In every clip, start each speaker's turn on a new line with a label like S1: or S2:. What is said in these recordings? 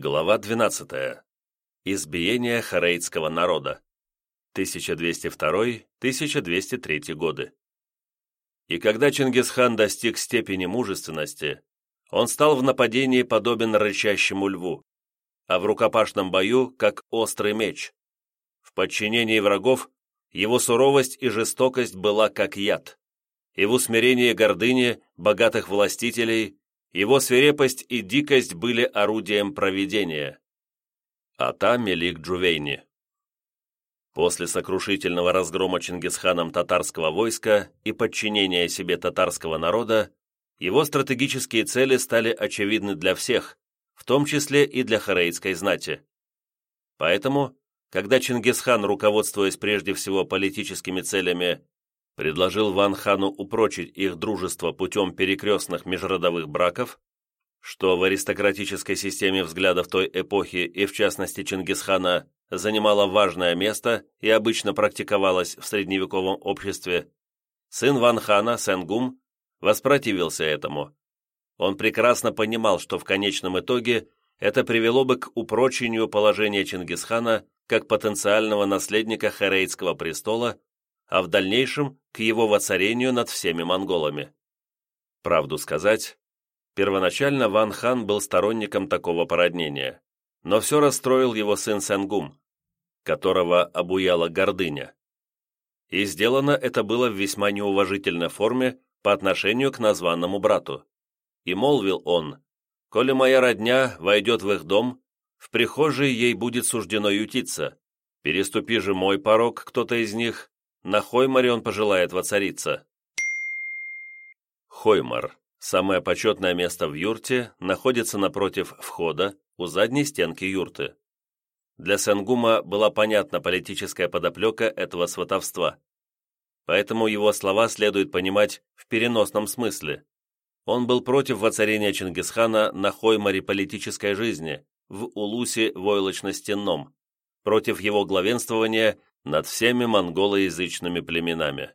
S1: Глава 12. Избиение хорейдского народа. 1202-1203 годы. И когда Чингисхан достиг степени мужественности, он стал в нападении подобен рычащему льву, а в рукопашном бою как острый меч. В подчинении врагов его суровость и жестокость была как яд, и в усмирении гордыни богатых властителей его свирепость и дикость были орудием провидения. Ата Мелик Джувейни После сокрушительного разгрома Чингисханом татарского войска и подчинения себе татарского народа, его стратегические цели стали очевидны для всех, в том числе и для хорейской знати. Поэтому, когда Чингисхан, руководствуясь прежде всего политическими целями, предложил Ван Хану упрочить их дружество путем перекрестных межродовых браков, что в аристократической системе взглядов той эпохи и в частности Чингисхана занимало важное место и обычно практиковалось в средневековом обществе, сын Ван Хана, Сенгум, воспротивился этому. Он прекрасно понимал, что в конечном итоге это привело бы к упрочению положения Чингисхана как потенциального наследника Харейдского престола а в дальнейшем к его воцарению над всеми монголами. Правду сказать, первоначально Ван Хан был сторонником такого породнения, но все расстроил его сын Сенгум, которого обуяла гордыня. И сделано это было в весьма неуважительной форме по отношению к названному брату. И молвил он, «Коли моя родня войдет в их дом, в прихожей ей будет суждено ютиться. Переступи же мой порог кто-то из них, на Хоймаре он пожелает воцариться. Хоймар, самое почетное место в юрте, находится напротив входа, у задней стенки юрты. Для Сенгума была понятна политическая подоплека этого сватовства. Поэтому его слова следует понимать в переносном смысле. Он был против воцарения Чингисхана на Хоймаре политической жизни, в Улусе войлочно-стенном, против его главенствования над всеми монголоязычными племенами.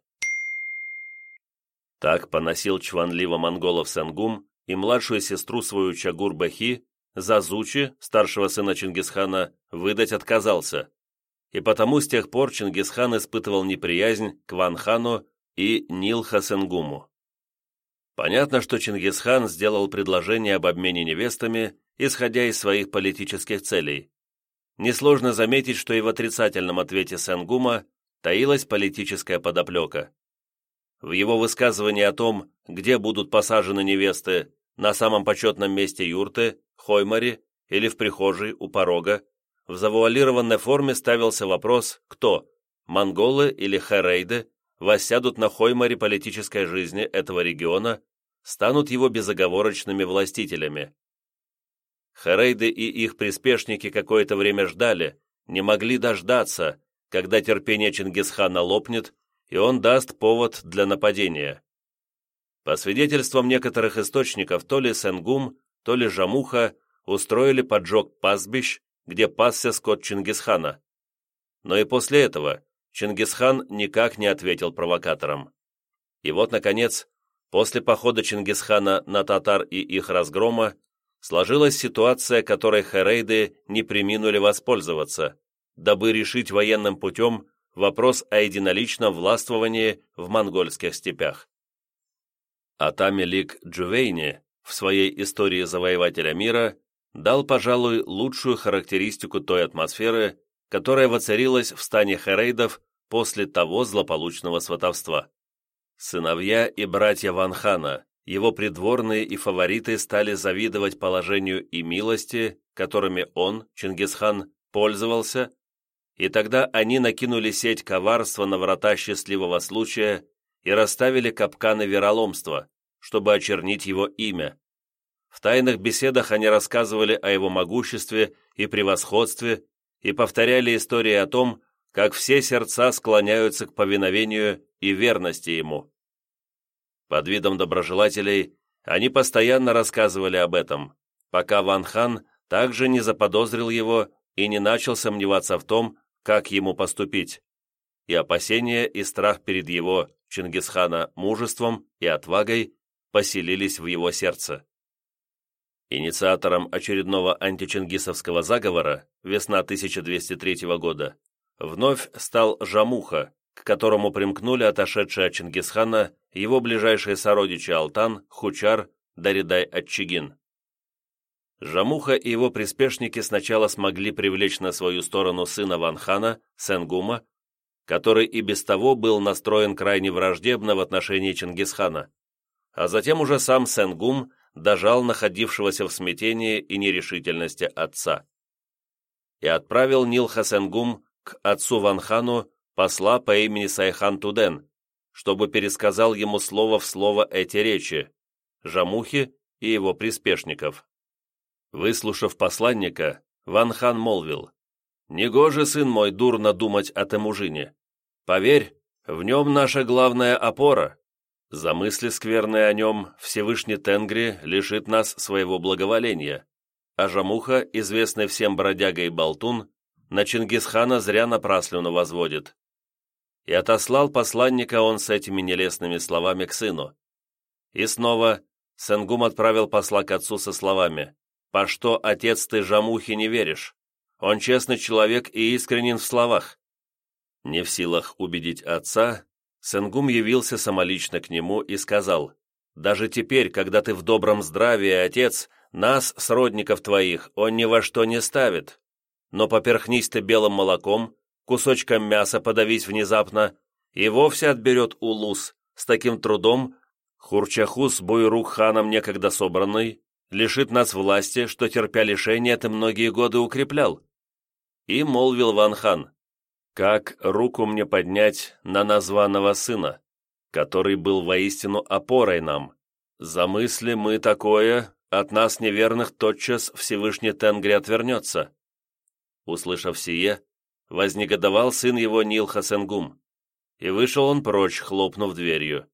S1: Так поносил чванливо монголов Сенгум и младшую сестру свою Чагур-Бахи, Зазучи, старшего сына Чингисхана, выдать отказался, и потому с тех пор Чингисхан испытывал неприязнь к Ванхану и Нилха-Сенгуму. Понятно, что Чингисхан сделал предложение об обмене невестами, исходя из своих политических целей, Несложно заметить, что и в отрицательном ответе Сенгума таилась политическая подоплека. В его высказывании о том, где будут посажены невесты, на самом почетном месте юрты, Хоймаре или в прихожей у порога, в завуалированной форме ставился вопрос, кто, монголы или херейды, воссядут на Хоймаре политической жизни этого региона, станут его безоговорочными властителями. Харейды и их приспешники какое-то время ждали, не могли дождаться, когда терпение Чингисхана лопнет, и он даст повод для нападения. По свидетельствам некоторых источников, то ли Сенгум, то ли Жамуха устроили поджог пастбищ, где пасся скот Чингисхана. Но и после этого Чингисхан никак не ответил провокаторам. И вот, наконец, после похода Чингисхана на татар и их разгрома, сложилась ситуация, которой Херейды не приминули воспользоваться, дабы решить военным путем вопрос о единоличном властвовании в монгольских степях. Атамелик Джувейни в своей истории завоевателя мира дал, пожалуй, лучшую характеристику той атмосферы, которая воцарилась в стане Херейдов после того злополучного сватовства. Сыновья и братья Ванхана, его придворные и фавориты стали завидовать положению и милости, которыми он, Чингисхан, пользовался, и тогда они накинули сеть коварства на врата счастливого случая и расставили капканы вероломства, чтобы очернить его имя. В тайных беседах они рассказывали о его могуществе и превосходстве и повторяли истории о том, как все сердца склоняются к повиновению и верности ему. Под видом доброжелателей они постоянно рассказывали об этом, пока Ван Хан также не заподозрил его и не начал сомневаться в том, как ему поступить. И опасения и страх перед его, Чингисхана, мужеством и отвагой поселились в его сердце. Инициатором очередного античингисовского заговора весна 1203 года вновь стал Жамуха, к которому примкнули отошедшие от Чингисхана его ближайшие сородичи Алтан, Хучар, Даридай-Отчигин. Жамуха и его приспешники сначала смогли привлечь на свою сторону сына Ванхана, Сенгума, который и без того был настроен крайне враждебно в отношении Чингисхана, а затем уже сам Сенгум дожал находившегося в смятении и нерешительности отца. И отправил Нилха-Сенгум к отцу Ванхану посла по имени Сайхан Туден, чтобы пересказал ему слово в слово эти речи, Жамухи и его приспешников. Выслушав посланника, Ванхан молвил, «Негоже, сын мой, дурно думать о Темужине. Поверь, в нем наша главная опора, за мысли скверные о нем Всевышний Тенгри лишит нас своего благоволения, а Жамуха, известный всем бродяга и болтун, на Чингисхана зря напраслину возводит. И отослал посланника он с этими нелестными словами к сыну. И снова Сенгум отправил посла к отцу со словами «По что, отец, ты Жамухе не веришь? Он честный человек и искренен в словах». Не в силах убедить отца, Сенгум явился самолично к нему и сказал, «Даже теперь, когда ты в добром здравии, отец, нас, сродников твоих, он ни во что не ставит. Но поперхнись ты белым молоком, кусочком мяса подавись внезапно, и вовсе отберет улус, с таким трудом, Хурчаху с рук ханом некогда собранный, лишит нас власти, что, терпя лишение, ты многие годы укреплял». И молвил Ван хан, как руку мне поднять на названного сына, который был воистину опорой нам? Замысли мы такое, от нас неверных тотчас Всевышний Тенгри отвернется. Услышав сие, вознегодовал сын его Нил Хасенгум, и вышел он прочь, хлопнув дверью.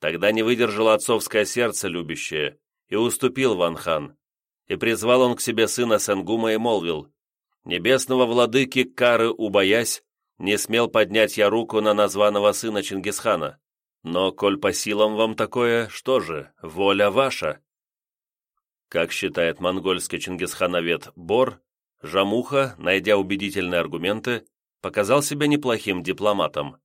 S1: Тогда не выдержало отцовское сердце любящее, и уступил Ванхан, и призвал он к себе сына Сенгума и молвил, Небесного владыки Кары убоясь, не смел поднять я руку на названного сына Чингисхана. Но, коль по силам вам такое, что же, воля ваша. Как считает монгольский чингисхановед Бор, Жамуха, найдя убедительные аргументы, показал себя неплохим дипломатом.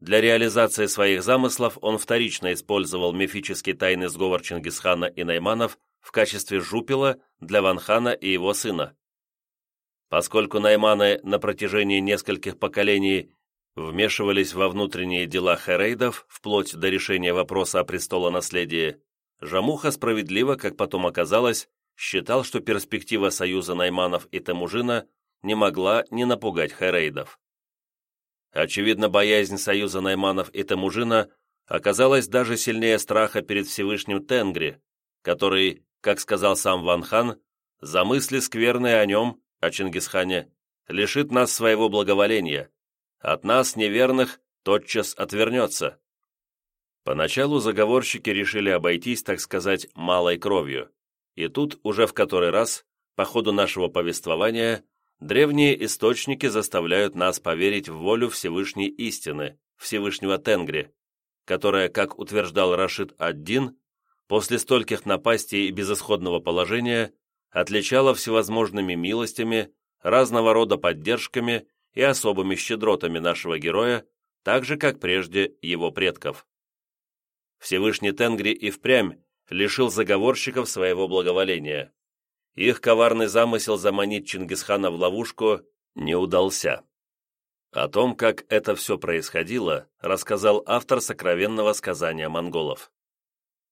S1: Для реализации своих замыслов он вторично использовал мифический тайный сговор Чингисхана и Найманов в качестве жупила для Ванхана и его сына. Поскольку найманы на протяжении нескольких поколений вмешивались во внутренние дела херейдов вплоть до решения вопроса о престолонаследии, Жамуха справедливо, как потом оказалось, считал, что перспектива союза Найманов и Темужина не могла не напугать херейдов. Очевидно, боязнь союза Найманов и Темужина оказалась даже сильнее страха перед Всевышним Тенгри, который, как сказал сам Ван Хан, за мысли скверные о нем о Чингисхане, лишит нас своего благоволения, от нас, неверных, тотчас отвернется. Поначалу заговорщики решили обойтись, так сказать, малой кровью, и тут уже в который раз, по ходу нашего повествования, древние источники заставляют нас поверить в волю Всевышней истины, Всевышнего Тенгри, которая, как утверждал Рашид ад-Дин, после стольких напастей и безысходного положения отличала всевозможными милостями, разного рода поддержками и особыми щедротами нашего героя, так же, как прежде его предков. Всевышний Тенгри и впрямь лишил заговорщиков своего благоволения. Их коварный замысел заманить Чингисхана в ловушку не удался. О том, как это все происходило, рассказал автор сокровенного сказания монголов.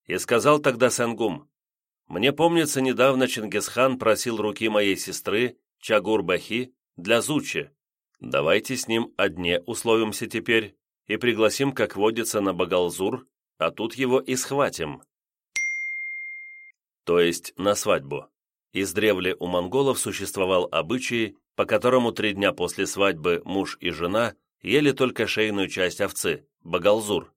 S1: И сказал тогда Сенгум, мне помнится, недавно Чингисхан просил руки моей сестры, Чагур-Бахи, для Зучи. Давайте с ним одне условимся теперь и пригласим, как водится, на Багалзур, а тут его и схватим. То есть на свадьбу. Издревле у монголов существовал обычай, по которому три дня после свадьбы муж и жена ели только шейную часть овцы, багалзур.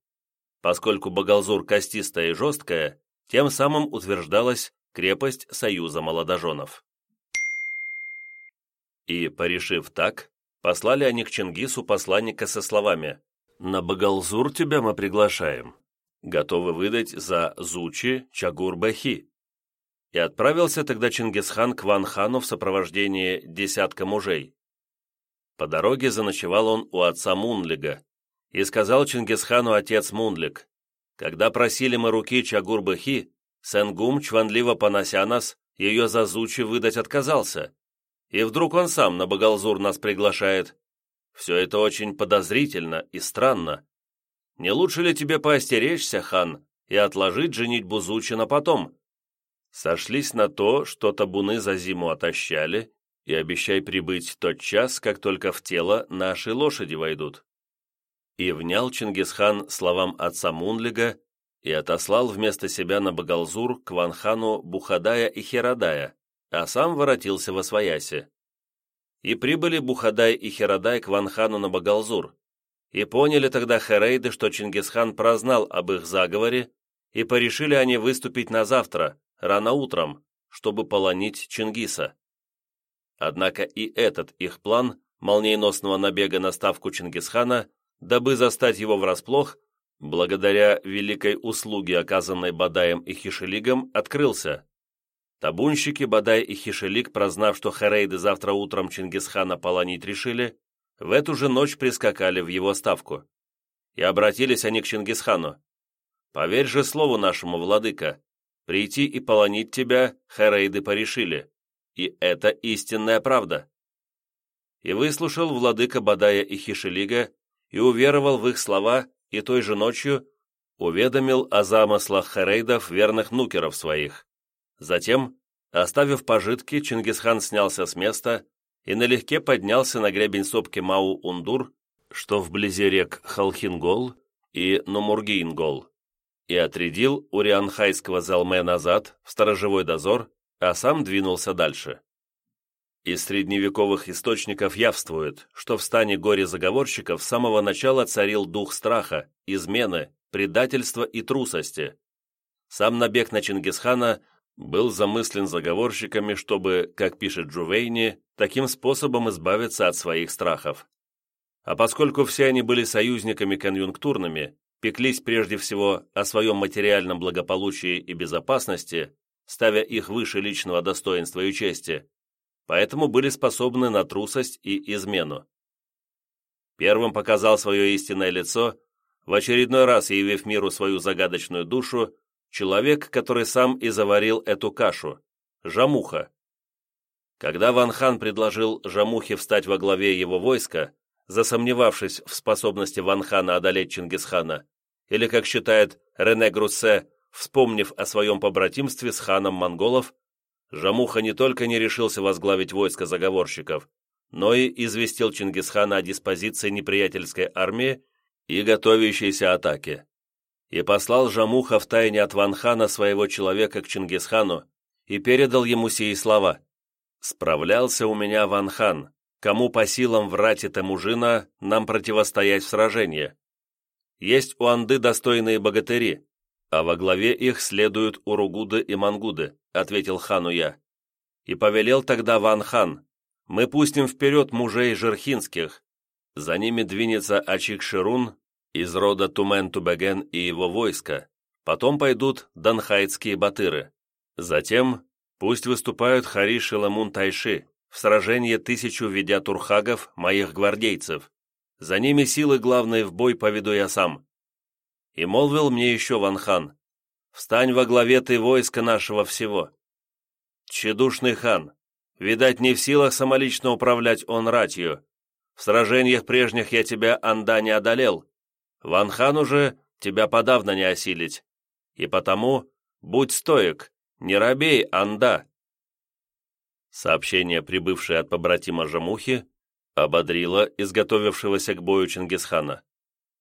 S1: Поскольку багалзур костистая и жесткая, тем самым утверждалась крепость союза молодоженов. И, порешив так, послали они к Чингису посланника со словами «На Багалзур тебя мы приглашаем, готовы выдать за Зучи Чагур-Бахи». И отправился тогда Чингисхан к Ванхану в сопровождении десятка мужей. По дороге заночевал он у отца Мунлига, и сказал Чингисхану отец Мунлик, «Когда просили мы руки Чагур-Бахи, Сенгум чванливо понося нас, ее зазучи выдать отказался. И вдруг он сам на Багалзур нас приглашает. Все это очень подозрительно и странно. Не лучше ли тебе поостеречься, хан, и отложить женить Бузучи на потом?» Сошлись на то, что табуны за зиму отощали, и обещай прибыть тот час, как только в тело наши лошади войдут. И внял Чингисхан словам отца Мунлига и отослал вместо себя на Багалзур к Ванхану Бухадая и Херадая, а сам воротился во Свояси. И прибыли Бухадай и Херадай к Ванхану на Багалзур, и поняли тогда Херейды, что Чингисхан прознал об их заговоре, и порешили они выступить на завтра, рано утром, чтобы полонить Чингиса. Однако и этот их план молниеносного набега на ставку Чингисхана, дабы застать его врасплох, благодаря великой услуге, оказанной Бадаем и Хишелигом, открылся. Табунщики Бадай и Хишелик, прознав, что Харейды завтра утром Чингисхана полонить решили, в эту же ночь прискакали в его ставку. И обратились они к Чингисхану. «Поверь же слову нашему, владыка, прийти и полонить тебя Харейды порешили и это истинная правда. И выслушал владыка Бадая и Хишелига, и уверовал в их слова, и той же ночью уведомил о замыслах Харейдов верных нукеров своих. Затем, оставив пожитки, Чингисхан снялся с места и налегке поднялся на гребень сопки Мау-Ундур, что вблизи рек Халхингол и Нумургиингол, и отрядил Урианхайского Залме назад в сторожевой дозор а сам двинулся дальше. Из средневековых источников явствует, что в стане горе-заговорщиков с самого начала царил дух страха, измены, предательства и трусости. Сам набег на Чингисхана был замыслен заговорщиками, чтобы, как пишет Джувейни, таким способом избавиться от своих страхов. А поскольку все они были союзниками конъюнктурными, пеклись прежде всего о своем материальном благополучии и безопасности, ставя их выше личного достоинства и чести, поэтому были способны на трусость и измену. Первым показал свое истинное лицо, в очередной раз явив миру свою загадочную душу, человек, который сам и заварил эту кашу – Жамуха. Когда Ван Хан предложил Жамухе встать во главе его войска, засомневавшись в способности Ван Хана одолеть Чингисхана, или, как считает Рене Груссе, Вспомнив о своем побратимстве с ханом монголов, Жамуха не только не решился возглавить войско заговорщиков, но и известил Чингисхана о диспозиции неприятельской армии и готовящейся атаке. И послал Жамуха в тайне от Ванхана своего человека к Чингисхану и передал ему сии слова. «Справлялся у меня Ванхан, кому по силам врать это мужина нам противостоять в сражении. Есть у Анды достойные богатыри, «А во главе их следуют Уругуды и Мангуды», — ответил хану я. И повелел тогда Ван хан, «Мы пустим вперед мужей жерхинских. За ними двинется Ачик-Ширун из рода Тумен-Тубеген и его войска. Потом пойдут донхайцкие батыры. Затем пусть выступают Хариш и Ламун Тайши, в сражении тысячу ведя турхагов, моих гвардейцев. За ними силы главные в бой поведу я сам. И молвил мне еще Ванхан, «Встань во главе ты войска нашего всего». Тщедушный хан, видать, не в силах самолично управлять он ратью. В сражениях прежних я тебя, Анда, не одолел. Ванхан уже тебя подавно не осилить. И потому будь стоек, не робей, Анда. Сообщение, прибывшее от побратима Жамухи, ободрило изготовившегося к бою Чингисхана.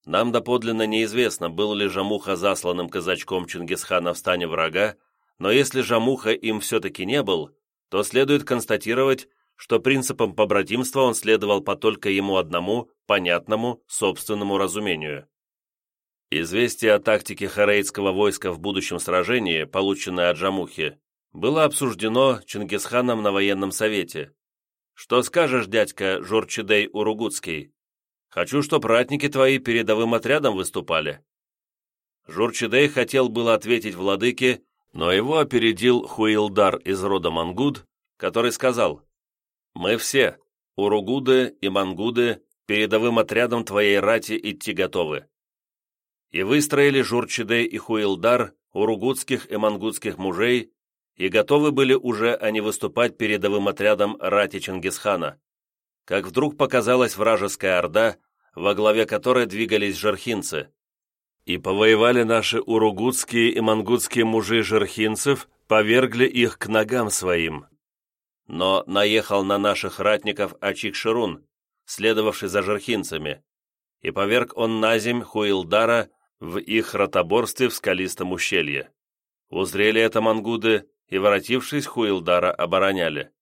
S1: Нам доподлинно неизвестно, был ли Жамуха засланным казачком Чингисхана в стане врага, но если Жамуха им все-таки не был, то следует констатировать, что принципам побратимства он следовал по только ему одному, понятному, собственному разумению. Известие о тактике харейдского войска в будущем сражении, полученное от Жамухи, было обсуждено Чингисханом на военном совете. «Что скажешь, дядька Журчидей Уругутский?» Хочу, чтоб ратники твои передовым отрядом выступали». Журчидей хотел было ответить владыке, Но его опередил Хуилдар из рода Мангуд, который сказал, «Мы все, Уругуды и Мангуды, передовым отрядом твоей рати идти готовы». И выстроили Журчидей и Хуилдар, уругудских и мангутских мужей, и готовы были уже они выступать передовым отрядом рати Чингисхана, как вдруг показалась вражеская орда, во главе которой двигались жерхинцы. И повоевали наши уругутские и мангутские мужи жерхинцев, повергли их к ногам своим. Но наехал на наших ратников Ачик-Ширун, следовавший за жерхинцами, и поверг он на земь Хуилдара в их ротоборстве в скалистом ущелье. Узрели это мангуды и, воротившись, Хуилдара обороняли.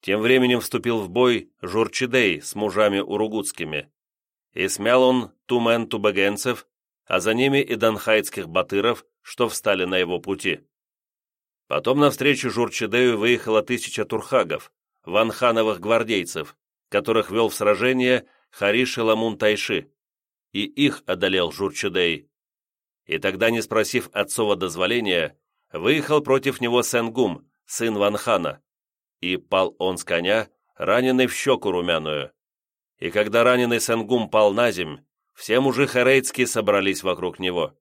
S1: Тем временем вступил в бой Журчидей с мужами уругутскими, и смял он тумен-тубагенцев, а за ними и донхайцких батыров, что встали на его пути. Потом навстречу Журчидею выехала тысяча турхагов, ванхановых гвардейцев, которых вел в сражение Хариш Ламун Тайши, и их одолел Журчидей. И тогда, не спросив отцова дозволения, выехал против него Сенгум, сын Ванхана, и пал он с коня, раненый в щеку румяную. И когда раненый Сенгум пал на земь, все мужи Харейцкие собрались вокруг него.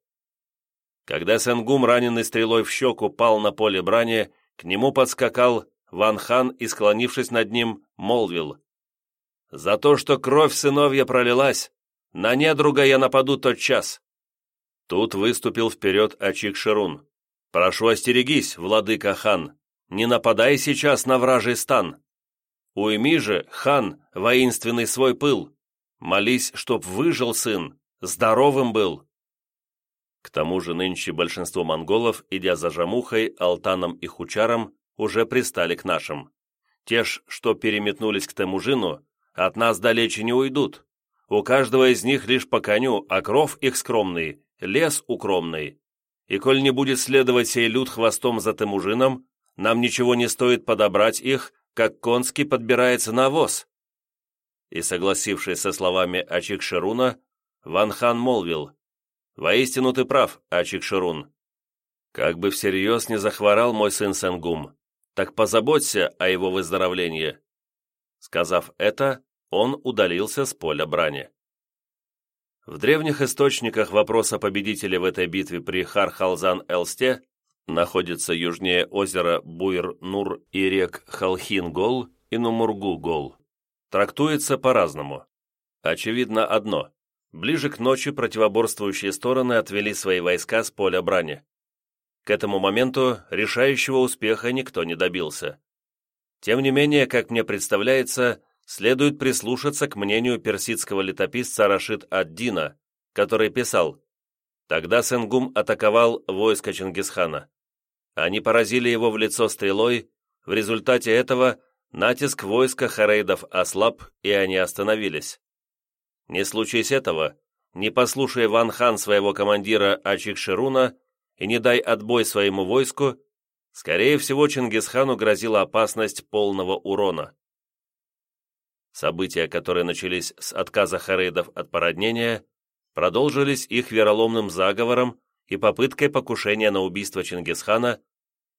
S1: Когда Сенгум, раненый стрелой в щеку, пал на поле брани, к нему подскакал Ван Хан и, склонившись над ним, молвил. «За то, что кровь сыновья пролилась, на недруга я нападу тот час». Тут выступил вперед Ачик Ширун. «Прошу остерегись, владыка хан, не нападай сейчас на вражий стан. Уйми же, хан, воинственный свой пыл, Молись, чтоб выжил сын, здоровым был!» К тому же нынче большинство монголов, идя за Жамухой, Алтаном и Хучаром, уже пристали к нашим. Те ж, что переметнулись к Темужину, от нас далече не уйдут. У каждого из них лишь по коню, а кров их скромный, лес укромный. И коль не будет следовать сей люд хвостом за Темужином, нам ничего не стоит подобрать их, как конский подбирается навоз и, согласившись со словами Ачикшируна, Ван Хан молвил, «Воистину ты прав, Ачикширун. Как бы всерьез не захворал мой сын Сенгум, так позаботься о его выздоровлении». Сказав это, он удалился с поля брани. В древних источниках вопрос о победителе в этой битве при Хархалзан-Элсте находится южнее озера Буйр-Нур и рек Халхин-Гол и Нумургу-Гол трактуется по-разному. Очевидно одно. Ближе к ночи противоборствующие стороны отвели свои войска с поля брани. К этому моменту решающего успеха никто не добился. Тем не менее, как мне представляется, следует прислушаться к мнению персидского летописца Рашид ад-Дина, который писал «Тогда Сенгум атаковал войско Чингисхана. Они поразили его в лицо стрелой, в результате этого Натиск войска Харейдов ослаб, и они остановились. Не случись этого, не послушай Ван Хан своего командира Ачикшируна и не дай отбой своему войску, скорее всего Чингисхану грозила опасность полного урона. События, которые начались с отказа Харейдов от породнения, продолжились их вероломным заговором и попыткой покушения на убийство Чингисхана,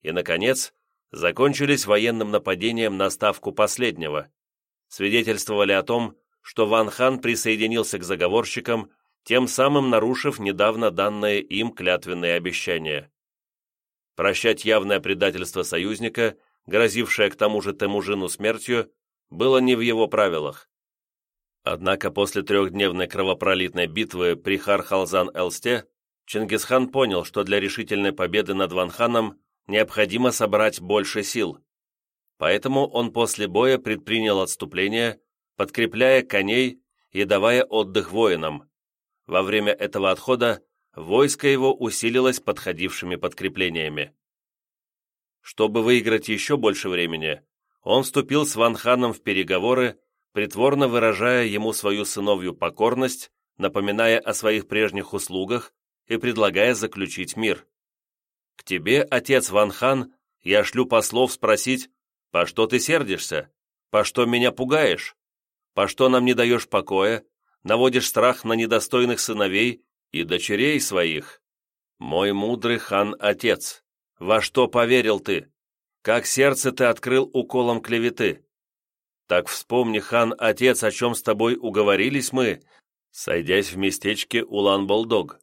S1: и, наконец, закончились военным нападением на ставку последнего, свидетельствовали о том, что Ван Хан присоединился к заговорщикам, тем самым нарушив недавно данное им клятвенные обещания. Прощать явное предательство союзника, грозившее к тому же Темужину смертью, было не в его правилах. Однако после трехдневной кровопролитной битвы при Хархалзан-Элсте Чингисхан понял, что для решительной победы над Ванханом необходимо собрать больше сил. Поэтому он после боя предпринял отступление, подкрепляя коней и давая отдых воинам. Во время этого отхода войско его усилилось подходившими подкреплениями. Чтобы выиграть еще больше времени, он вступил с Ванханом в переговоры, притворно выражая ему свою сыновью покорность, напоминая о своих прежних услугах и предлагая заключить мир. К тебе, отец Ван Хан, я шлю послов спросить, по что ты сердишься, по что меня пугаешь, по что нам не даешь покоя, наводишь страх на недостойных сыновей и дочерей своих. Мой мудрый хан-отец, во что поверил ты? Как сердце ты открыл уколом клеветы? Так вспомни, хан, отец, о чем с тобой уговорились мы, сойдясь в местечке Улан-Болдог.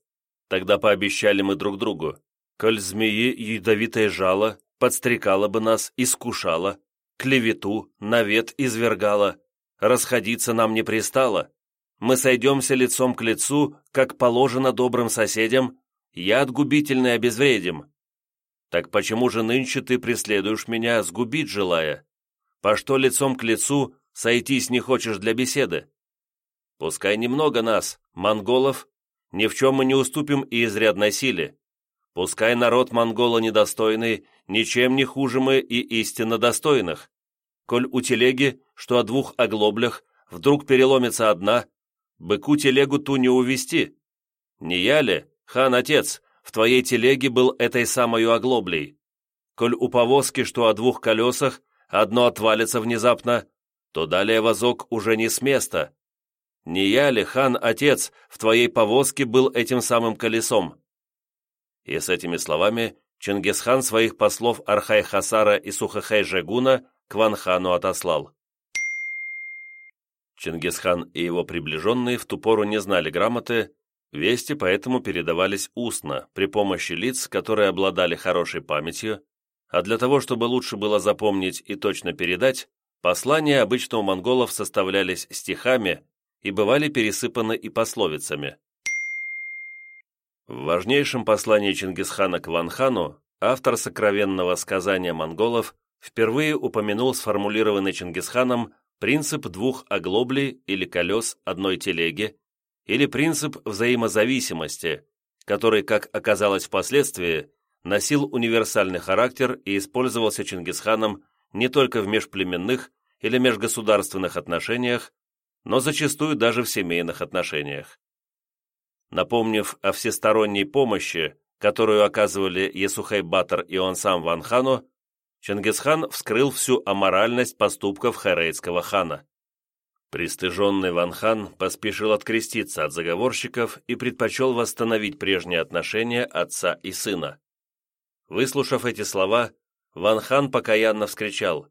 S1: Тогда пообещали мы друг другу, коль змеи ядовитое жало подстрекало бы нас, искушало, клевету, навет извергало, расходиться нам не пристало. Мы сойдемся лицом к лицу, как положено добрым соседям, яд губительный обезвредим. Так почему же нынче ты преследуешь меня, сгубить желая? По что лицом к лицу сойтись не хочешь для беседы? Пускай немного нас, монголов, ни в чем мы не уступим и изрядной силе. Пускай народ монгола недостойный, ничем не хуже мы и истинно достойных. Коль у телеги, что о двух оглоблях, вдруг переломится одна, быку телегу ту не увести. Не я ли, хан-отец, в твоей телеге был этой самой оглоблей? Коль у повозки, что о двух колесах, одно отвалится внезапно, то далее возок уже не с места. Не я ли, хан-отец, в твоей повозке был этим самым колесом?» И с этими словами Чингисхан своих послов Архай-Хасара и Сухахай-Жегуна к Ванхану отослал. Чингисхан и его приближенные в ту пору не знали грамоты, вести поэтому передавались устно, при помощи лиц, которые обладали хорошей памятью, а для того, чтобы лучше было запомнить и точно передать, послания обычно у монголов составлялись стихами и бывали пересыпаны и пословицами. В важнейшем послании Чингисхана к Ванхану автор сокровенного сказания монголов впервые упомянул сформулированный Чингисханом принцип двух оглоблей или колес одной телеги или принцип взаимозависимости, который, как оказалось впоследствии, носил универсальный характер и использовался Чингисханом не только в межплеменных или межгосударственных отношениях, но зачастую даже в семейных отношениях. Напомнив о всесторонней помощи, которую оказывали Есухай-Батор и он сам Ван Хану, Чингисхан вскрыл всю аморальность поступков харейского хана. Пристыженный Ван Хан поспешил откреститься от заговорщиков и предпочел восстановить прежние отношения отца и сына. Выслушав эти слова, Ван Хан покаянно вскричал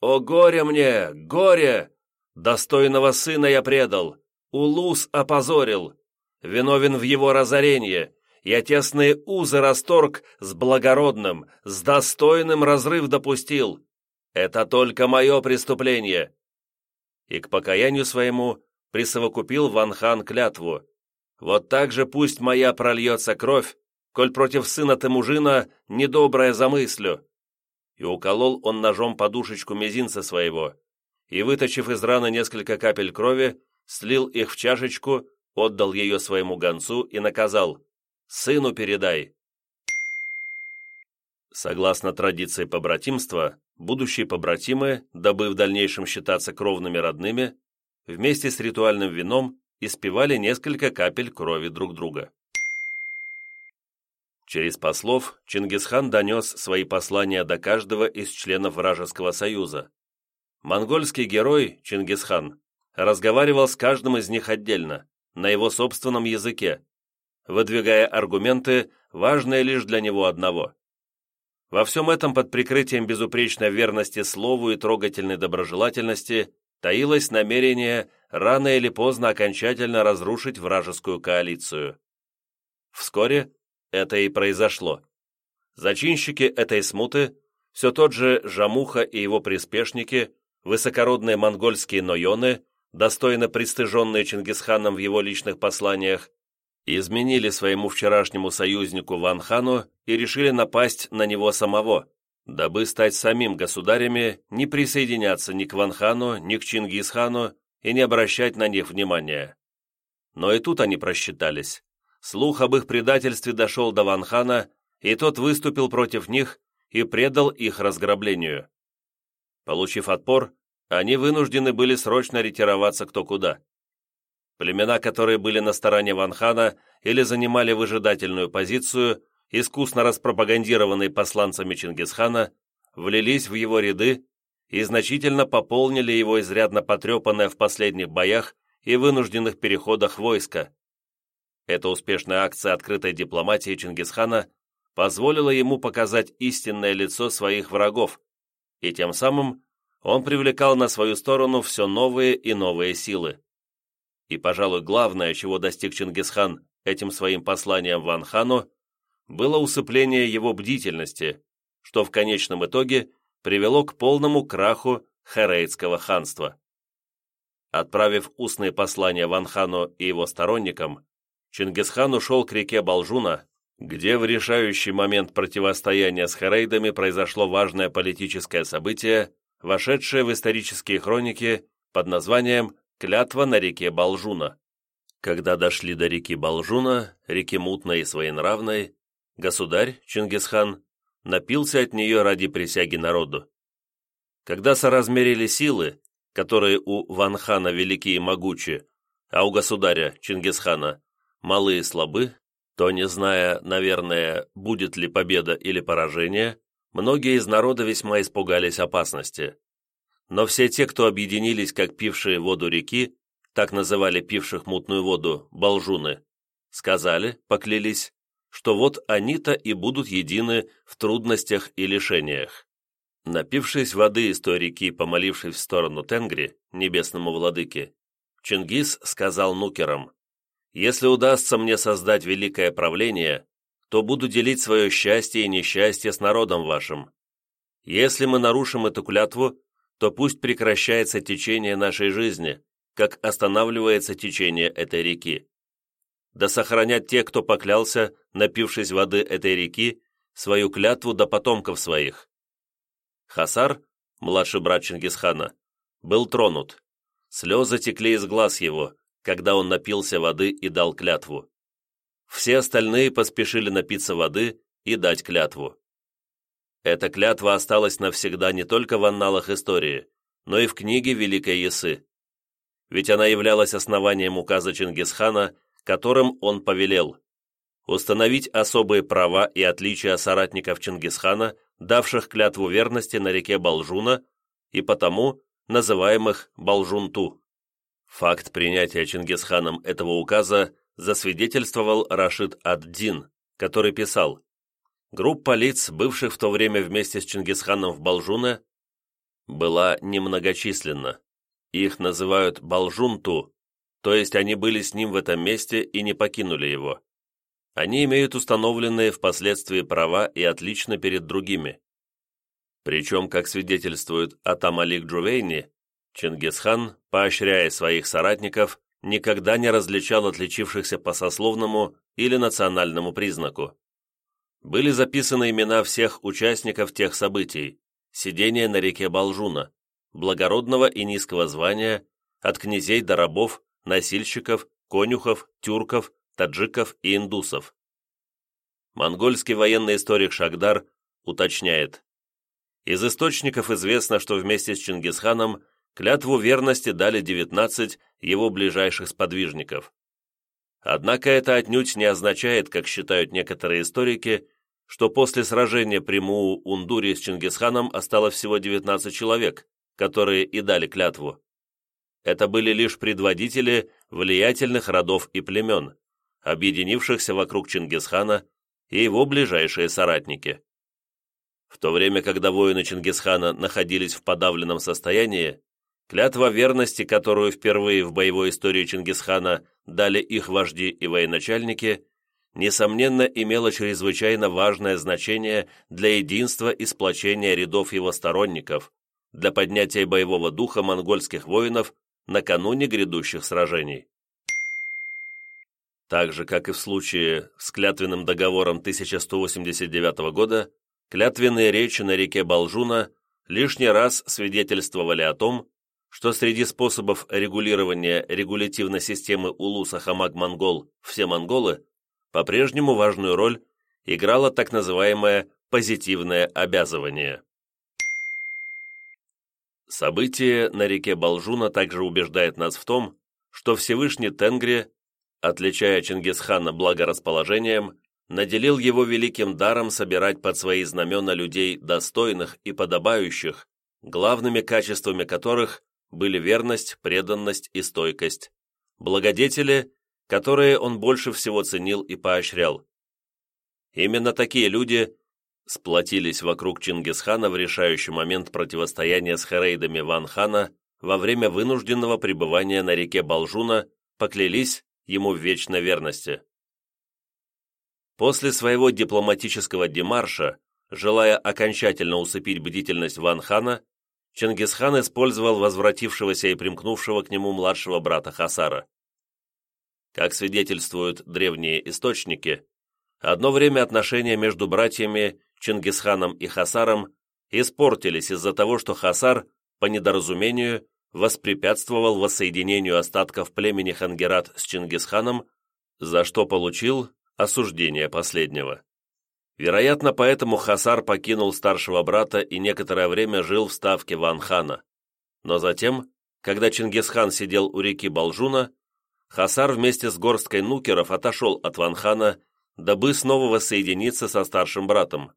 S1: «О горе мне, горе! Достойного сына я предал, Улус опозорил, виновен в его разорении, я тесные узы расторг с благородным, с достойным разрыв допустил. Это только мое преступление». И к покаянию своему присовокупил Ван Хан клятву. «Вот так же пусть моя прольется кровь, коль против сына Темужина недоброе замыслю». И уколол он ножом подушечку мизинца своего, и, выточив из раны несколько капель крови, слил их в чашечку, отдал ее своему гонцу и наказал «Сыну передай». Согласно традиции побратимства, будущие побратимы, дабы в дальнейшем считаться кровными родными, вместе с ритуальным вином испевали несколько капель крови друг друга. Через послов Чингисхан донес свои послания до каждого из членов Вражеского союза, Монгольский герой Чингисхан разговаривал с каждым из них отдельно, на его собственном языке, выдвигая аргументы, важные лишь для него одного. Во всем этом под прикрытием безупречной верности слову и трогательной доброжелательности таилось намерение рано или поздно окончательно разрушить вражескую коалицию. Вскоре это и произошло. Зачинщики этой смуты, все тот же Жамуха и его приспешники, высокородные монгольские нойоны, достойно пристыженные Чингисханом в его личных посланиях, изменили своему вчерашнему союзнику Ванхану и решили напасть на него самого, дабы стать самим государями, не присоединяться ни к Ванхану, ни к Чингисхану и не обращать на них внимания. Но и тут они просчитались. Слух об их предательстве дошел до Ванхана, и тот выступил против них и предал их разграблению. Получив отпор, они вынуждены были срочно ретироваться кто куда. Племена, которые были на стороне Ванхана или занимали выжидательную позицию, искусно распропагандированные посланцами Чингисхана, влились в его ряды и значительно пополнили его изрядно потрепанное в последних боях и вынужденных переходах войска. Эта успешная акция открытой дипломатии Чингисхана позволило ему показать истинное лицо своих врагов, и тем самым он привлекал на свою сторону все новые и новые силы. И, пожалуй, главное, чего достиг Чингисхан этим своим посланием Ван Хану, было усыпление его бдительности, что в конечном итоге привело к полному краху Херейдского ханства. Отправив устные послания Ван Хану и его сторонникам, Чингисхан ушел к реке Балжуна, где в решающий момент противостояния с Херейдами произошло важное политическое событие, вошедшее в исторические хроники под названием «Клятва на реке Балжуна». Когда дошли до реки Балжуна, реки мутной и своенравной, государь, Чингисхан, напился от нее ради присяги народу. Когда соразмерили силы, которые у Ванхана велики и могучи, а у государя, Чингисхана, малы и слабы, то, не зная, наверное, будет ли победа или поражение, многие из народа весьма испугались опасности. Но все те, кто объединились как пившие воду реки, так называли пивших мутную воду, балжуны, сказали, поклялись, что вот они-то и будут едины в трудностях и лишениях. Напившись воды из той реки, помолившись в сторону Тенгри, небесному владыке, Чингис сказал нукерам, «Если удастся мне создать великое правление, то буду делить свое счастье и несчастье с народом вашим. Если мы нарушим эту клятву, то пусть прекращается течение нашей жизни, как останавливается течение этой реки. Да сохранят те, кто поклялся, напившись воды этой реки, свою клятву до потомков своих. Хасар, младший брат Чингисхана, был тронут. Слезы текли из глаз его, когда он напился воды и дал клятву. Все остальные поспешили напиться воды и дать клятву. Эта клятва осталась навсегда не только в анналах истории, но и в книге Великой Ясы ведь она являлась основанием указа Чингисхана, которым он повелел установить особые права и отличия соратников Чингисхана, давших клятву верности на реке Балжуна, и потому называемых Балжунту. Факт принятия Чингисханом этого указа засвидетельствовал Рашид ад-Дин, который писал «Группа лиц, бывших в то время вместе с Чингисханом в Балжуне, была немногочисленна. Их называют Балжунту, то есть они были с ним в этом месте и не покинули его. Они имеют установленные впоследствии права и отлично перед другими. Причем, как свидетельствует Атамалик Джувейни, Чингисхан, поощряя своих соратников, никогда не различал отличившихся по сословному или национальному признаку. Были записаны имена всех участников тех событий, сидения на реке Балжуна, благородного и низкого звания, от князей до рабов, носильщиков, конюхов, тюрков, таджиков и индусов. Монгольский военный историк Шагдар уточняет. Из источников известно, что вместе с Чингисханом клятву верности дали 19 его ближайших сподвижников. Однако это отнюдь не означает, как считают некоторые историки, что после сражения при Муу-Ундуре с Чингисханом осталось всего 19 человек, которые и дали клятву. Это были лишь предводители влиятельных родов и племен, объединившихся вокруг Чингисхана и его ближайшие соратники. В то время, когда воины Чингисхана находились в подавленном состоянии, клятва верности, которую впервые в боевой истории Чингисхана дали их вожди и военачальники, несомненно имела чрезвычайно важное значение для единства и сплочения рядов его сторонников, для поднятия боевого духа монгольских воинов накануне грядущих сражений. Так же, как и в случае с клятвенным договором 1189 года, клятвенные речи на реке Балжуна лишний раз свидетельствовали о том, что среди способов регулирования регулятивной системы Улуса Хамаг-Монгол «Все монголы» по-прежнему важную роль играло так называемое «позитивное обязывание». Событие на реке Балжуна также убеждает нас в том, что Всевышний Тенгри, отличая Чингисхана благорасположением, наделил его великим даром собирать под свои знамена людей достойных и подобающих, главными качествами которых были верность, преданность и стойкость, благодетели, которые он больше всего ценил и поощрял. Именно такие люди сплотились вокруг Чингисхана в решающий момент противостояния с Херейдами Ван Хана во время вынужденного пребывания на реке Балжуна, поклялись ему в вечной верности. После своего дипломатического демарша, желая окончательно усыпить бдительность Ван Хана, Чингисхан использовал возвратившегося и примкнувшего к нему младшего брата Хасара. Как свидетельствуют древние источники, одно время отношения между братьями Чингисханом и Хасаром испортились из-за того, что Хасар, по недоразумению, воспрепятствовал воссоединению остатков племени Хангерат с Чингисханом, за что получил осуждение последнего. Вероятно, поэтому Хасар покинул старшего брата и некоторое время жил в ставке Ван Хана. Но затем, когда Чингисхан сидел у реки Балжуна, Хасар вместе с горсткой нукеров отошел от Ван Хана, дабы снова воссоединиться со старшим братом.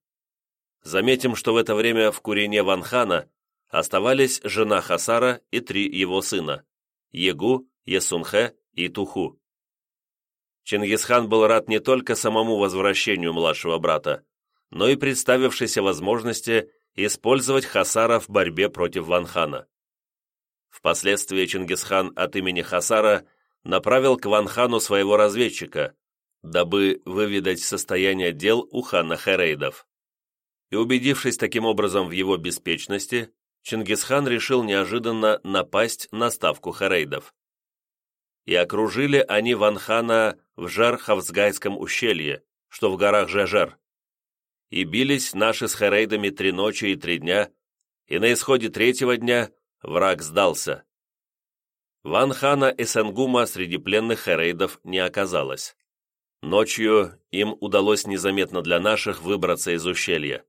S1: Заметим, что в это время в курине Ван Хана оставались жена Хасара и три его сына – Егу, Есунхе и Туху. Чингисхан был рад не только самому возвращению младшего брата, но и представившейся возможности использовать Хасара в борьбе против Ванхана. Впоследствии Чингисхан от имени Хасара направил к Ванхану своего разведчика, дабы выведать состояние дел у хана Херейдов. И убедившись таким образом в его беспечности, Чингисхан решил неожиданно напасть на ставку Херейдов. И окружили они Ванхана в Жар-Хавсгайском ущелье, что в горах Жежер. И бились наши с Херейдами три ночи и три дня, и на исходе третьего дня враг сдался. Ванхана и Сенгума среди пленных Херейдов не оказалось. Ночью им удалось незаметно для наших выбраться из ущелья.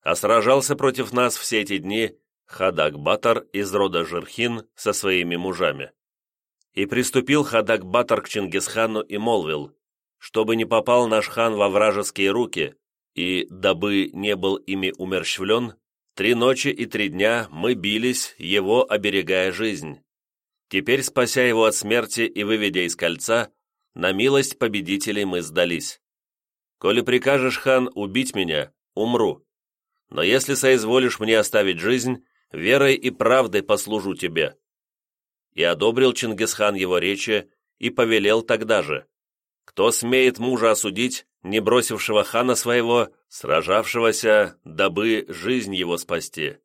S1: А сражался против нас все эти дни Хадак-Батар из рода Жерхин со своими мужами. И приступил Хадак-Батар к Чингисхану и молвил, чтобы не попал наш хан во вражеские руки, и, дабы не был ими умерщвлен, три ночи и три дня мы бились, его оберегая жизнь. Теперь, спася его от смерти и выведя из кольца, на милость победителей мы сдались. Коли прикажешь, хан, убить меня, умру. Но если соизволишь мне оставить жизнь, верой и правдой послужу тебе». И одобрил Чингисхан его речи и повелел тогда же. «Кто смеет мужа осудить, не бросившего хана своего, сражавшегося, дабы жизнь его спасти?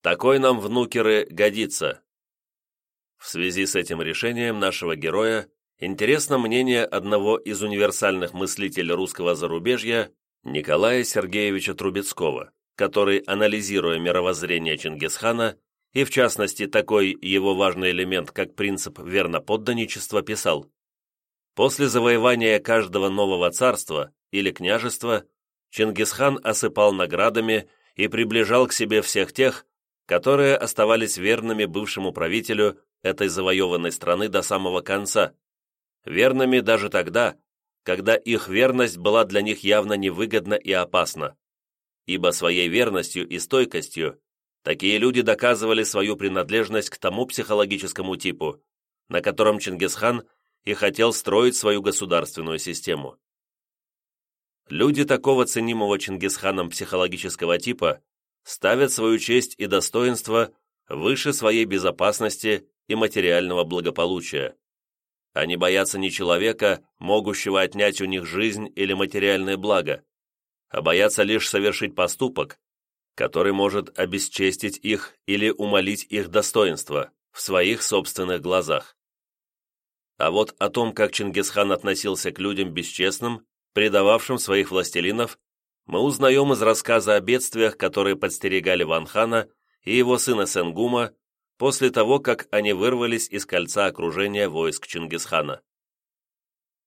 S1: Такой нам, внукеры, годится». В связи с этим решением нашего героя интересно мнение одного из универсальных мыслителей русского зарубежья Николая Сергеевича Трубецкого который, анализируя мировоззрение Чингисхана, и в частности такой его важный элемент, как принцип верноподданничества, писал. «После завоевания каждого нового царства или княжества Чингисхан осыпал наградами и приближал к себе всех тех, которые оставались верными бывшему правителю этой завоеванной страны до самого конца, верными даже тогда, когда их верность была для них явно невыгодна и опасна ибо своей верностью и стойкостью такие люди доказывали свою принадлежность к тому психологическому типу, на котором Чингисхан и хотел строить свою государственную систему. Люди такого ценимого Чингисханом психологического типа ставят свою честь и достоинство выше своей безопасности и материального благополучия. Они боятся не человека, могущего отнять у них жизнь или материальное благо, а боятся лишь совершить поступок, который может обесчестить их или умолить их достоинство в своих собственных глазах. А вот о том, как Чингисхан относился к людям бесчестным, предававшим своих властелинов, мы узнаем из рассказа о бедствиях, которые подстерегали Ванхана и его сына Сенгума после того, как они вырвались из кольца окружения войск Чингисхана.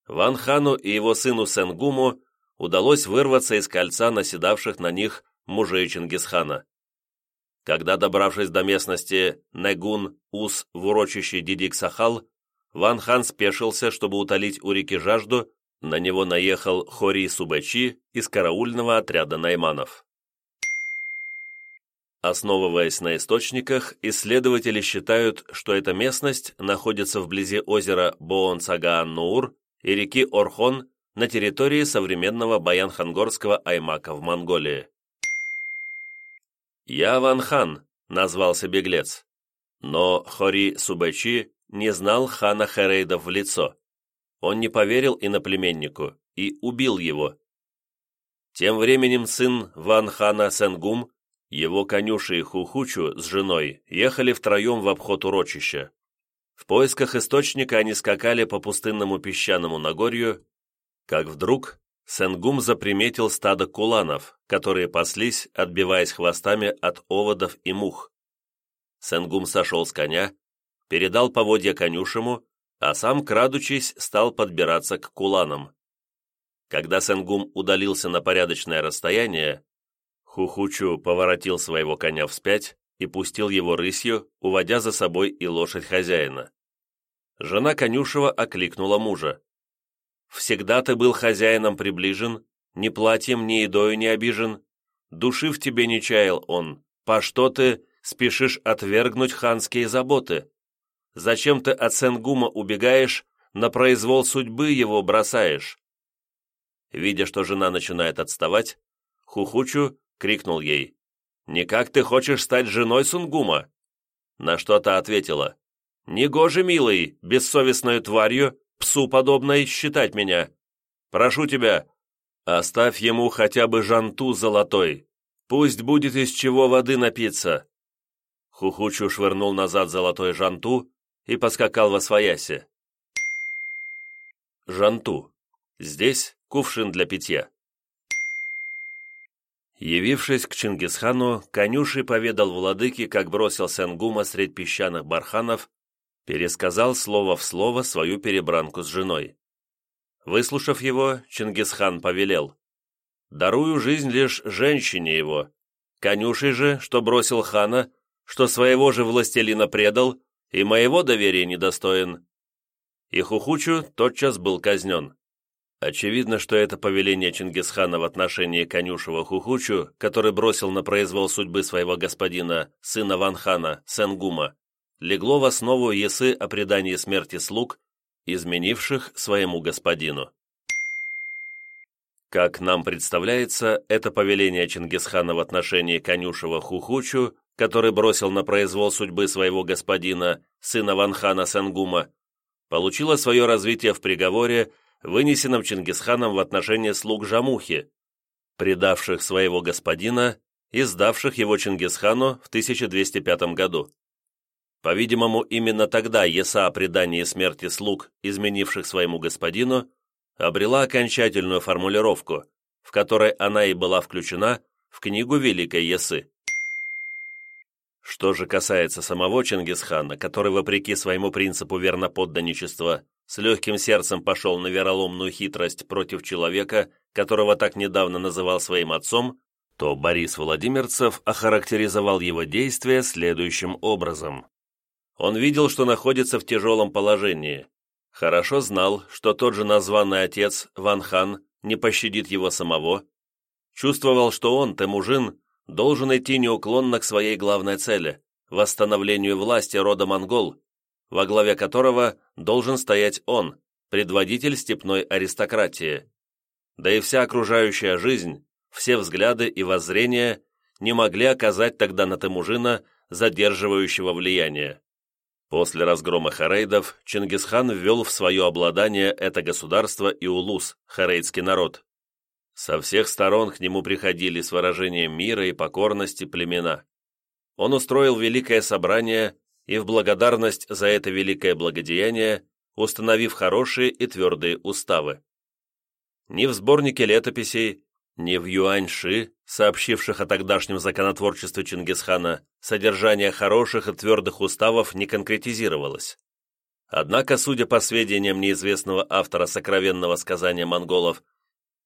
S1: Ванхану и его сыну Сенгуму удалось вырваться из кольца наседавших на них мужей Чингисхана. Когда, добравшись до местности Негун-Ус в урочище Дидик-Сахал, Ван Хан спешился, чтобы утолить у реки жажду, на него наехал Хори Субачи из караульного отряда найманов. Основываясь на источниках, исследователи считают, что эта местность находится вблизи озера Боон-Сагаан-Нуур и реки Орхон на территории современного Баян-Хангорского Аймака в Монголии. «Я Ван Хан», — назвался беглец. Но Хори Субачи не знал хана Херейдов в лицо. Он не поверил иноплеменнику и убил его. Тем временем сын Ван Хана Сенгум, его конюши Хухучу с женой ехали втроем в обход урочища. В поисках источника они скакали по пустынному песчаному Нагорью, как вдруг Сенгум заприметил стадо куланов, которые паслись, отбиваясь хвостами от оводов и мух. Сенгум сошел с коня, передал поводья конюшему, а сам, крадучись, стал подбираться к куланам. Когда Сенгум удалился на порядочное расстояние, Хухучу поворотил своего коня вспять и пустил его рысью, уводя за собой и лошадь хозяина. Жена конюшева окликнула мужа. Всегда ты был хозяином приближен, ни платьем, ни едою не обижен. Души в тебе не чаял он. По что ты спешишь отвергнуть ханские заботы? Зачем ты от Сенгума убегаешь, на произвол судьбы его бросаешь?» Видя, что жена начинает отставать, Хухучу крикнул ей. «Никак ты хочешь стать женой Сунгума?» На что та ответила. «Негоже, милый, бессовестной тварью, псу подобной считать меня. Прошу тебя, оставь ему хотя бы жанту золотой, пусть будет из чего воды напиться». Хухучу швырнул назад золотой жанту и поскакал во свояси. Жанту. Здесь кувшин для питья. Явившись к Чингисхану, конюший поведал владыке, как бросил Сенгума средь песчаных барханов пересказал слово в слово свою перебранку с женой. Выслушав его, Чингисхан повелел. «Дарую жизнь лишь женщине его. Конюшей же, что бросил хана, что своего же властелина предал, и моего доверия недостоин». И Хухучу тотчас был казнен. Очевидно, что это повеление Чингисхана в отношении конюшева Хухучу, который бросил на произвол судьбы своего господина, сына Ванхана, Сенгума, легло в основу Есы о предании смерти слуг, изменивших своему господину. Как нам представляется, это повеление Чингисхана в отношении конюшева Хухучу, который бросил на произвол судьбы своего господина, сына Ванхана Сенгума, получило свое развитие в приговоре, вынесенном Чингисханом в отношении слуг Жамухи, предавших своего господина и сдавших его Чингисхану в 1205 году. По-видимому, именно тогда Еса о предании смерти слуг, изменивших своему господину, обрела окончательную формулировку, в которой она и была включена в книгу Великой Есы. Что же касается самого Чингисхана, который, вопреки своему принципу верноподданничества, с легким сердцем пошел на вероломную хитрость против человека, которого так недавно называл своим отцом, то Борис Владимирцев охарактеризовал его действия следующим образом. Он видел, что находится в тяжелом положении. Хорошо знал, что тот же названный отец, Ван Хан, не пощадит его самого. Чувствовал, что он, Темужин, должен идти неуклонно к своей главной цели – восстановлению власти рода монгол, во главе которого должен стоять он, предводитель степной аристократии. Да и вся окружающая жизнь, все взгляды и воззрения не могли оказать тогда на Темужина задерживающего влияния. После разгрома харейдов Чингисхан ввел в свое обладание это государство и улус, харейдский народ. Со всех сторон к нему приходили с выражением мира и покорности племена. Он устроил великое собрание и в благодарность за это великое благодеяние, установив хорошие и твердые уставы. Ни в сборнике летописей, ни в Юаньши, сообщивших о тогдашнем законотворчестве Чингисхана, содержание хороших и твердых уставов не конкретизировалось. Однако, судя по сведениям неизвестного автора сокровенного сказания монголов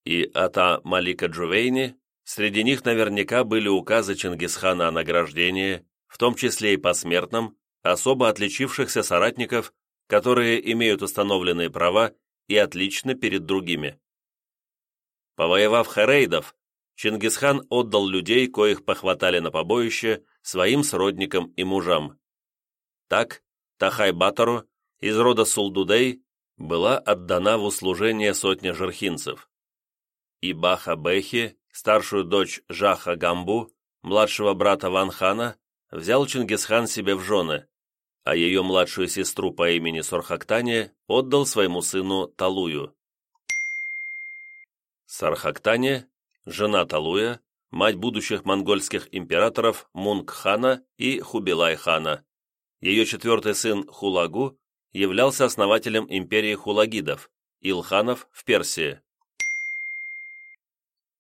S1: и Ата Малика Джувейни, среди них наверняка были указы Чингисхана о награждении, в том числе и посмертном, особо отличившихся соратников, которые имеют установленные права и отличны перед другими. Повоевав Харейдов, Чингисхан отдал людей, коих похватали на побоище, своим сродникам и мужам. Так, Тахай-Батору из рода Сулдудей была отдана в услужение сотня жерхинцев. И Баха Бехи, старшую дочь Жаха Гамбу, младшего брата Ванхана, взял Чингисхан себе в жены, а ее младшую сестру по имени Сорхактане отдал своему сыну Талую. Сархактане, жена Талуя, мать будущих монгольских императоров Мунг-хана и Хубилай-хана. Ее четвертый сын Хулагу являлся основателем империи хулагидов, Илханов в Персии.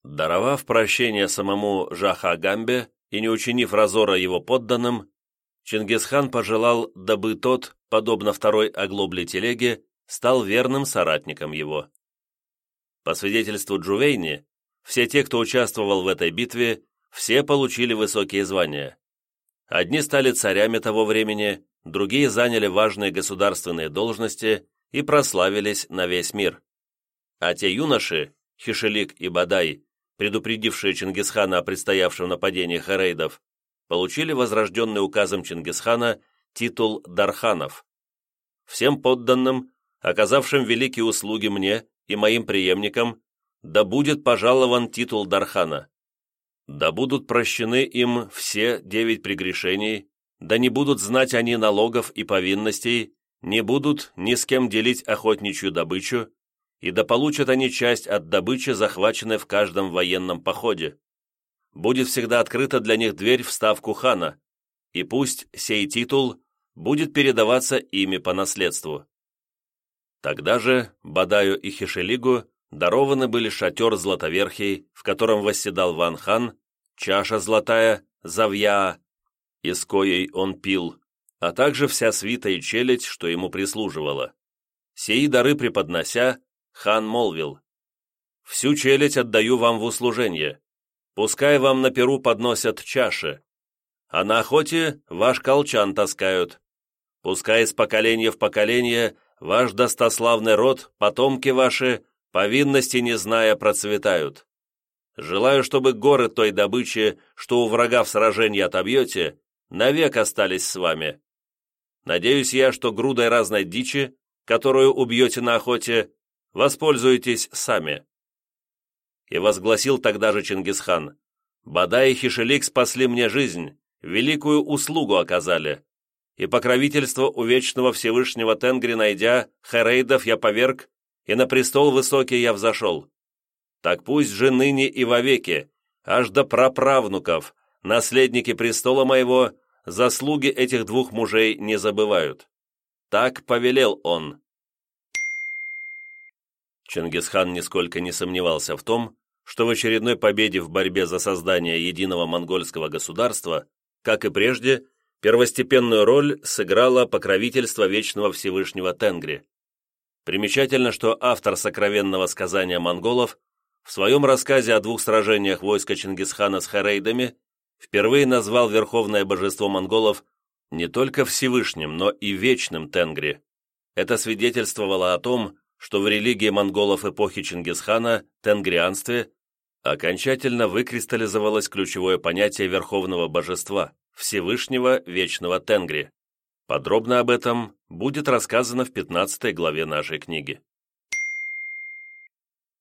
S1: Даровав прощение самому Жаха-Гамбе и не учинив разора его подданным, Чингисхан пожелал, дабы тот, подобно второй оглобле телеги, стал верным соратником его. По свидетельству Джувейни, все те, кто участвовал в этой битве, все получили высокие звания. Одни стали царями того времени, другие заняли важные государственные должности и прославились на весь мир. А те юноши, Хишелик и Бадай, предупредившие Чингисхана о предстоявшем нападении харейдов, получили возрожденный указом Чингисхана титул Дарханов. Всем подданным, оказавшим великие услуги мне и моим преемникам, да будет пожалован титул Дархана. Да будут прощены им все девять прегрешений, да не будут знать они налогов и повинностей, не будут ни с кем делить охотничью добычу, и да получат они часть от добычи, захваченной в каждом военном походе. Будет всегда открыта для них дверь в ставку хана, и пусть сей титул будет передаваться ими по наследству. Тогда же Бадаю и Хишелигу дарованы были шатер златоверхий, в котором восседал Ван Хан, чаша золотая, завья, из коей он пил, а также вся свита и челядь, что ему прислуживала. Сии дары преподнося, хан молвил, «Всю челядь отдаю вам в услужение, пускай вам на перу подносят чаши, а на охоте ваш колчан таскают, пускай из поколения в поколение ваш достославный род, потомки ваши, повинности не зная, процветают. Желаю, чтобы горы той добычи, что у врага в сражении отобьете, навек остались с вами. Надеюсь я, что грудой разной дичи, которую убьете на охоте, воспользуетесь сами». И возгласил тогда же Чингисхан, «Бадай и Хишелик спасли мне жизнь, великую услугу оказали, и покровительство у вечного Всевышнего Тенгри найдя, Херейдов я поверг, и на престол высокий я взошел. Так пусть же ныне и вовеки, аж до праправнуков, наследники престола моего, заслуги этих двух мужей не забывают. Так повелел он. Чингисхан нисколько не сомневался в том, что в очередной победе в борьбе за создание единого монгольского государства, как и прежде, первостепенную роль сыграло покровительство Вечного Всевышнего Тенгри. Примечательно, что автор сокровенного сказания монголов в своем рассказе о двух сражениях войска Чингисхана с Харейдами впервые назвал верховное божество монголов не только Всевышним, но и Вечным Тенгри. Это свидетельствовало о том, что в религии монголов эпохи Чингисхана, тенгрианстве, окончательно выкристаллизовалось ключевое понятие верховного божества, Всевышнего Вечного Тенгри. Подробно об этом будет рассказано в 15 главе нашей книги.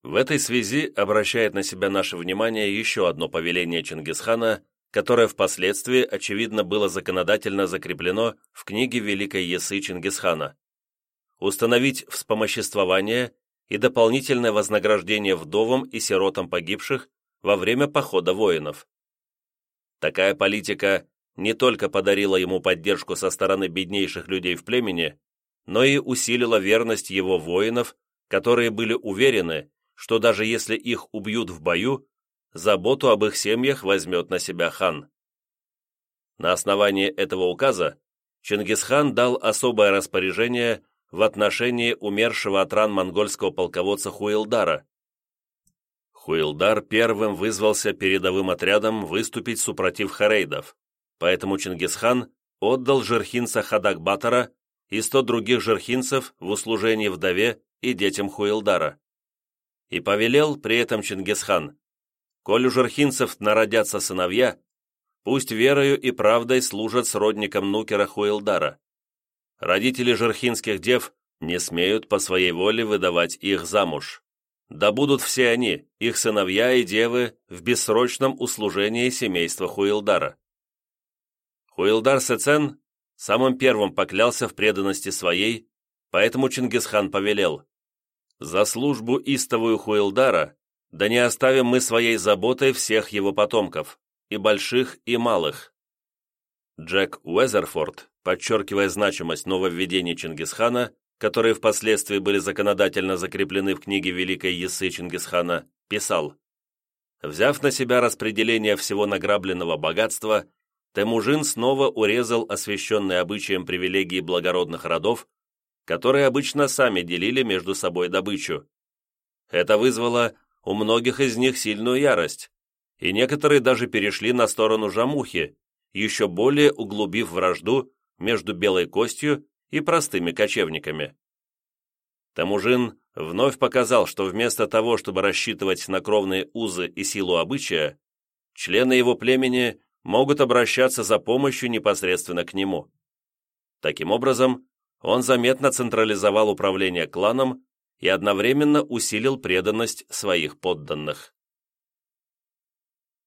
S1: В этой связи обращает на себя наше внимание еще одно повеление Чингисхана, которое впоследствии, очевидно, было законодательно закреплено в книге Великой Есы Чингисхана. Установить вспомоществование и дополнительное вознаграждение вдовам и сиротам погибших во время похода воинов. Такая политика не только подарила ему поддержку со стороны беднейших людей в племени, но и усилила верность его воинов, которые были уверены, что даже если их убьют в бою, заботу об их семьях возьмет на себя хан. На основании этого указа Чингисхан дал особое распоряжение в отношении умершего от ран монгольского полководца Хуилдара. Хуилдар первым вызвался передовым отрядом выступить супротив харейдов, поэтому Чингисхан отдал жерхинца Хадакбатора и сто других жерхинцев в услужение вдове и детям Хуилдара. И повелел при этом Чингисхан, «Коль у жерхинцев народятся сыновья, пусть верою и правдой служат сродникам Нукера Хуилдара. Родители жерхинских дев не смеют по своей воле выдавать их замуж. Да будут все они, их сыновья и девы, в бессрочном услужении семейства Хуилдара. Хуилдар Сецен самым первым поклялся в преданности своей, поэтому Чингисхан повелел «За службу истовую Хуилдара да не оставим мы своей заботой всех его потомков, и больших, и малых». Джек Уэзерфорд, подчеркивая значимость нововведений Чингисхана, которые впоследствии были законодательно закреплены в книге Великой Ясы Чингисхана, писал «Взяв на себя распределение всего награбленного богатства, Темужин снова урезал освященные обычаем привилегии благородных родов, которые обычно сами делили между собой добычу. Это вызвало у многих из них сильную ярость, и некоторые даже перешли на сторону Жамухи, еще более углубив вражду между белой костью и простыми кочевниками. Тамужин вновь показал, что вместо того, чтобы рассчитывать на кровные узы и силу обычая, члены его племени могут обращаться за помощью непосредственно к нему. Таким образом, он заметно централизовал управление кланом и одновременно усилил преданность своих подданных.